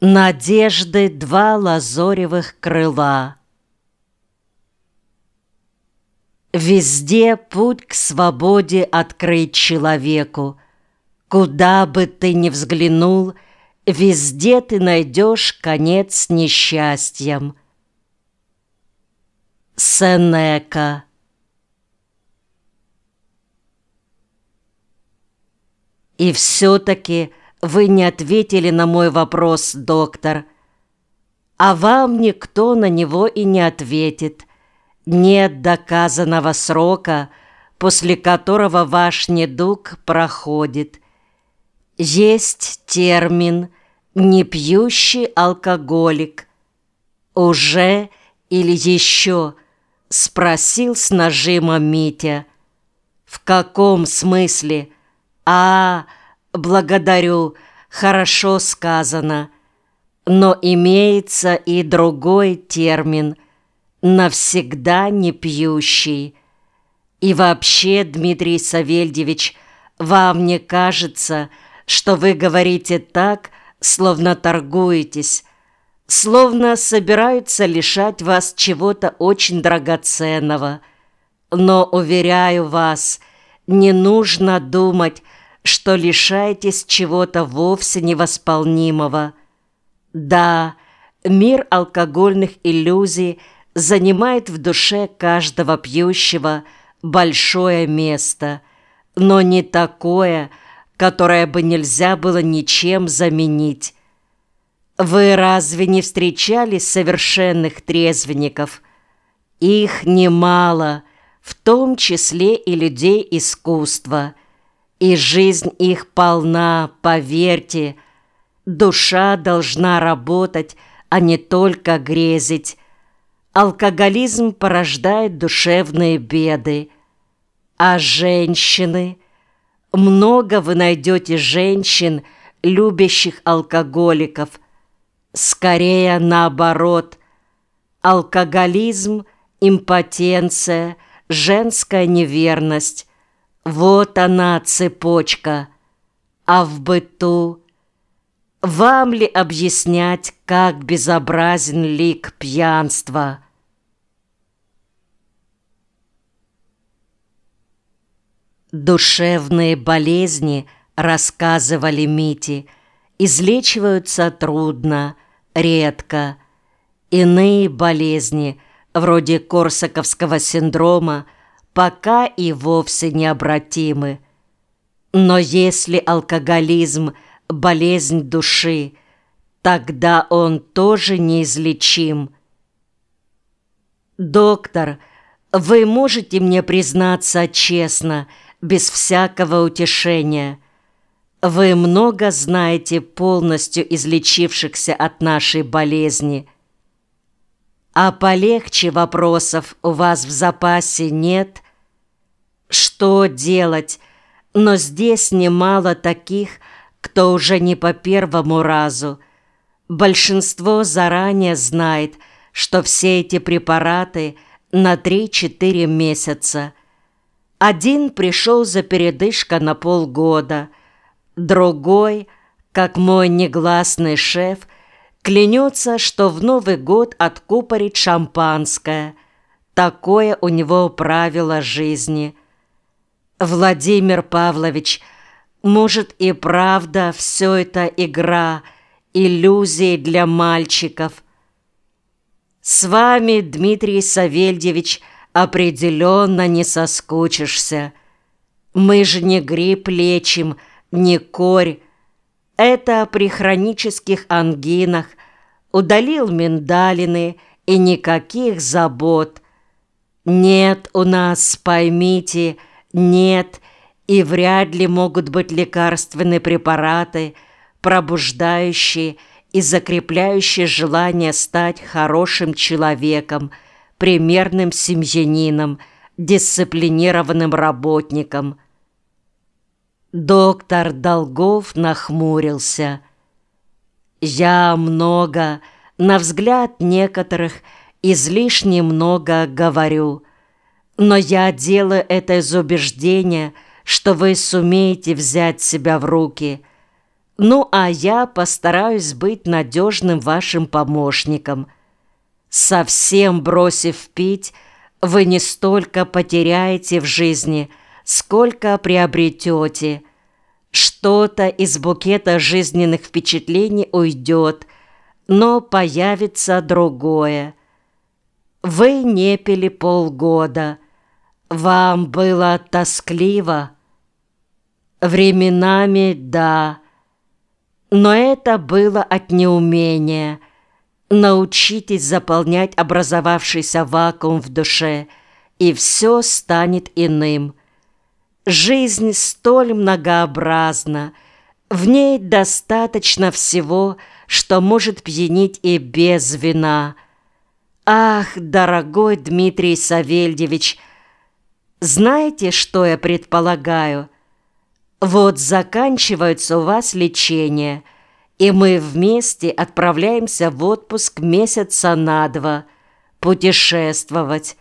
Надежды два лазоревых крыла. Везде путь к свободе открыть человеку. Куда бы ты ни взглянул, везде ты найдешь конец несчастьям. Сенека И все-таки вы не ответили на мой вопрос, доктор. А вам никто на него и не ответит. Нет доказанного срока, после которого ваш недуг проходит. Есть термин «непьющий алкоголик». «Уже или еще?» — спросил с нажимом Митя. «В каком смысле?» «А, благодарю, хорошо сказано. Но имеется и другой термин «навсегда не пьющий». И вообще, Дмитрий Савельевич, вам не кажется, что вы говорите так, словно торгуетесь, словно собираются лишать вас чего-то очень драгоценного. Но, уверяю вас, не нужно думать, что лишаетесь чего-то вовсе невосполнимого. Да, мир алкогольных иллюзий занимает в душе каждого пьющего большое место, но не такое, которое бы нельзя было ничем заменить. Вы разве не встречали совершенных трезвенников? Их немало, в том числе и людей искусства – и жизнь их полна, поверьте. Душа должна работать, а не только грезить. Алкоголизм порождает душевные беды. А женщины? Много вы найдете женщин, любящих алкоголиков. Скорее наоборот. Алкоголизм, импотенция, женская неверность вот она, цепочка. А в быту вам ли объяснять, как безобразен лик пьянства? Душевные болезни, рассказывали Мити, излечиваются трудно, редко. Иные болезни, вроде корсаковского синдрома, пока и вовсе необратимы. Но если алкоголизм – болезнь души, тогда он тоже неизлечим. Доктор, вы можете мне признаться честно, без всякого утешения. Вы много знаете полностью излечившихся от нашей болезни. А полегче вопросов у вас в запасе нет – что делать? Но здесь немало таких, кто уже не по первому разу. Большинство заранее знает, что все эти препараты на 3-4 месяца. Один пришел за передышка на полгода, другой, как мой негласный шеф, клянется, что в Новый год откупорит шампанское. Такое у него правило жизни – Владимир Павлович, может и правда все это игра, иллюзии для мальчиков. С вами, Дмитрий Савельевич, определенно не соскучишься. Мы же не грипп лечим, не корь. Это при хронических ангинах. Удалил миндалины и никаких забот. Нет у нас, поймите, нет, и вряд ли могут быть лекарственные препараты, пробуждающие и закрепляющие желание стать хорошим человеком, примерным семьянином, дисциплинированным работником. Доктор Долгов нахмурился. «Я много, на взгляд некоторых, излишне много говорю». Но я делаю это из убеждения, что вы сумеете взять себя в руки. Ну, а я постараюсь быть надежным вашим помощником. Совсем бросив пить, вы не столько потеряете в жизни, сколько приобретете. Что-то из букета жизненных впечатлений уйдет, но появится другое. Вы не пили полгода. Вам было тоскливо? Временами да. Но это было от неумения. Научитесь заполнять образовавшийся вакуум в душе, и все станет иным. Жизнь столь многообразна, в ней достаточно всего, что может пьянить и без вина. Ах, дорогой Дмитрий Савельевич, знаете, что я предполагаю? Вот заканчивается у вас лечение, и мы вместе отправляемся в отпуск месяца на два, путешествовать.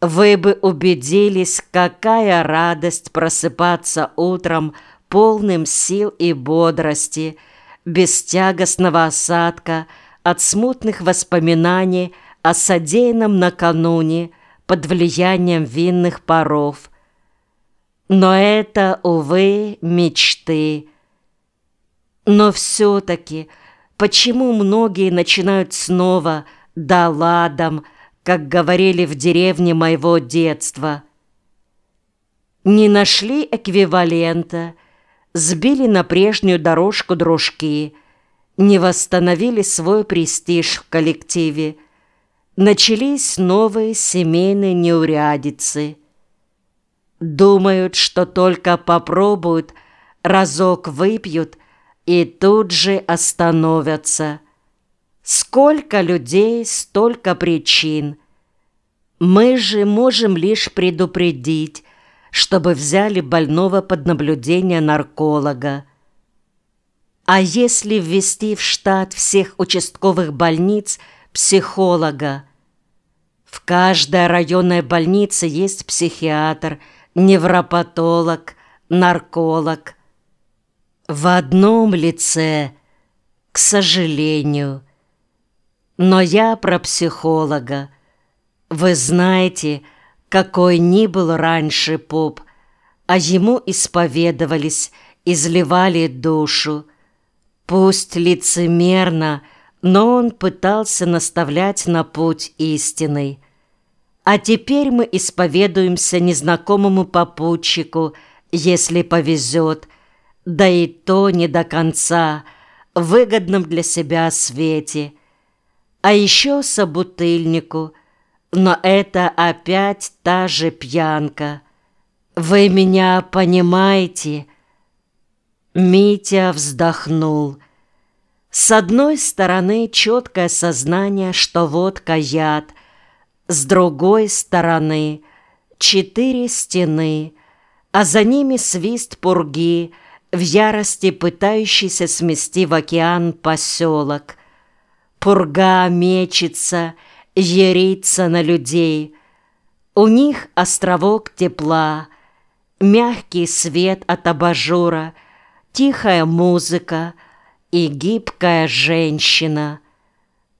Вы бы убедились, какая радость просыпаться утром полным сил и бодрости, без тягостного осадка, от смутных воспоминаний о содеянном накануне под влиянием винных паров. Но это, увы, мечты. Но все-таки, почему многие начинают снова «да ладом», как говорили в деревне моего детства? Не нашли эквивалента, сбили на прежнюю дорожку дружки, не восстановили свой престиж в коллективе, начались новые семейные неурядицы. Думают, что только попробуют, разок выпьют и тут же остановятся. Сколько людей, столько причин. Мы же можем лишь предупредить, чтобы взяли больного под наблюдение нарколога. А если ввести в штат всех участковых больниц – психолога. В каждой районной больнице есть психиатр, невропатолог, нарколог. В одном лице, к сожалению. Но я про психолога. Вы знаете, какой ни был раньше поп, а ему исповедовались, изливали душу. Пусть лицемерно, но он пытался наставлять на путь истинный. А теперь мы исповедуемся незнакомому попутчику, если повезет, да и то не до конца, выгодном для себя свете. А еще собутыльнику, но это опять та же пьянка. Вы меня понимаете?» Митя вздохнул – с одной стороны четкое сознание, что водка яд, с другой стороны четыре стены, а за ними свист пурги, в ярости пытающийся смести в океан поселок. Пурга мечется, ерится на людей. У них островок тепла, мягкий свет от абажура, тихая музыка — и гибкая женщина,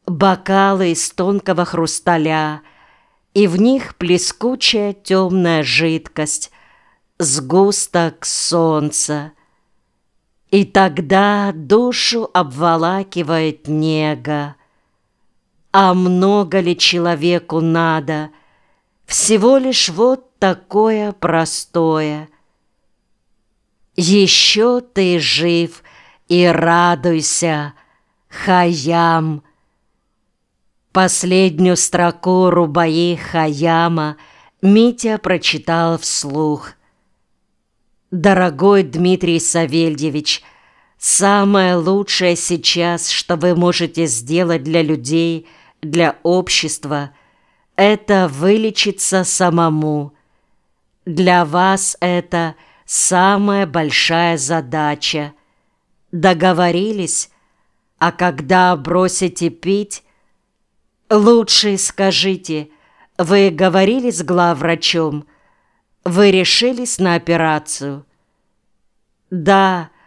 бокалы из тонкого хрусталя, и в них плескучая темная жидкость, сгусток солнца. И тогда душу обволакивает нега. А много ли человеку надо? Всего лишь вот такое простое. Еще ты жив — и радуйся, Хаям. Последнюю строку Рубаи Хаяма Митя прочитал вслух. «Дорогой Дмитрий Савельевич, самое лучшее сейчас, что вы можете сделать для людей, для общества, это вылечиться самому. Для вас это самая большая задача – Договорились? А когда бросите пить... Лучше скажите, вы говорили с главврачом? Вы решились на операцию? Да,